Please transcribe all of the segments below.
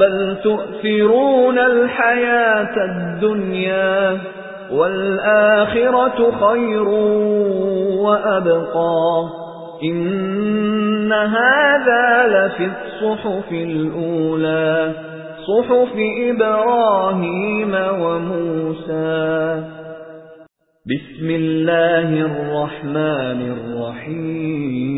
بل تؤثرون الحياة الدنيا والآخرة خير وأبقى. إن هذا لفي الصحف الأولى صحف إبراهيم وموسى. بسم الله الرحمن الرحيم.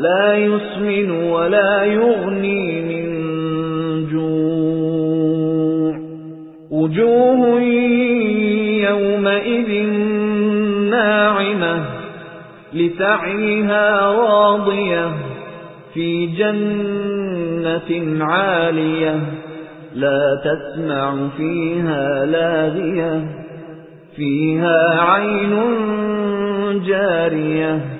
لا يسمن ولا يغني من جوع. وجوه يومئذ ناعمة لتعيها راضية في جنة عالية لا تسمع فيها لاغية. فيها عين جارية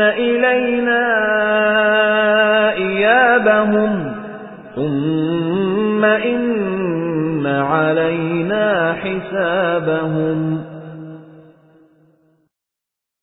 إلينا إيابهم ثم إن علينا حسابهم